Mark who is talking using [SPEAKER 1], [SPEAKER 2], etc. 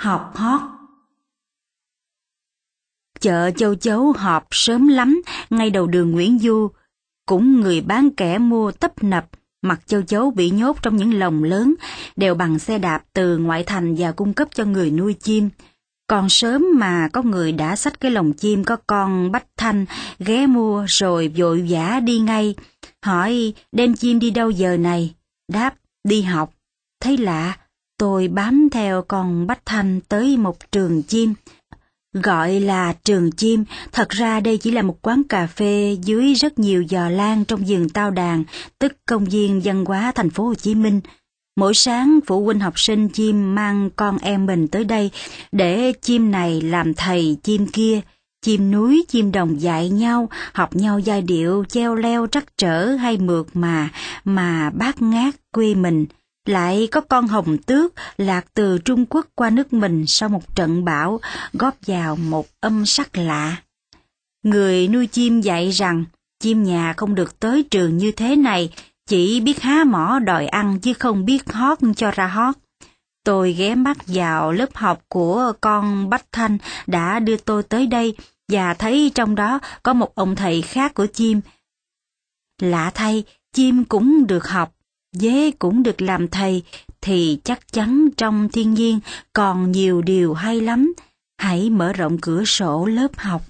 [SPEAKER 1] họp hót. Chợ châu chấu họp sớm lắm, ngay đầu đường Nguyễn Du, cũng người bán kẻ mua tấp nập, mặt châu chấu bị nhốt trong những lồng lớn, đều bằng xe đạp từ ngoại thành và cung cấp cho người nuôi chim. Còn sớm mà có người đã xách cái lồng chim có con bách thanh, ghé mua rồi vội vã đi ngay. Hỏi đem chim đi đâu giờ này? Đáp, đi học. Thấy lạ, tôi bám theo con bách thanh tới một trường chim. Gọi là trường chim, thật ra đây chỉ là một quán cà phê dưới rất nhiều giò lan trong vườn tao đàn, tức công viên văn hóa thành phố Hồ Chí Minh. Mỗi sáng phụ huynh học sinh chim mang con em mình tới đây để chim này làm thầy chim kia. Chim núi, chim đồng dạy nhau, học nhau giai điệu, treo leo trắc trở hay mượt mà, mà bát ngát quê mình. Lại có con hồng tước lạc từ Trung Quốc qua nước mình sau một trận bão, góp vào một âm sắc lạ. Người nuôi chim dạy rằng, chim nhà không được tới trường như thế này, chỉ biết há mỏ đòi ăn chứ không biết hót cho ra hót. Tôi ghé mắt vào lớp học của con Bách Thanh đã đưa tôi tới đây và thấy trong đó có một ông thầy khác của chim. Lạ thay, chim cũng được học, dế cũng được làm thầy, thì chắc chắn trong thiên nhiên còn nhiều điều hay lắm. Hãy mở rộng cửa sổ lớp học.